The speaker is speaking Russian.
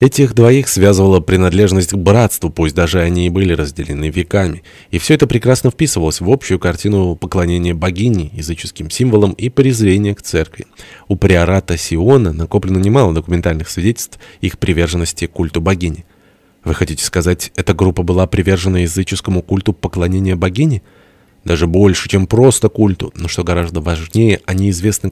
Этих двоих связывала принадлежность к братству, пусть даже они и были разделены веками. И все это прекрасно вписывалось в общую картину поклонения богини, языческим символам и презрения к церкви. У приората Сиона накоплено немало документальных свидетельств их приверженности культу богини. Вы хотите сказать, эта группа была привержена языческому культу поклонения богини? Даже больше, чем просто культу, но что гораздо важнее, они известны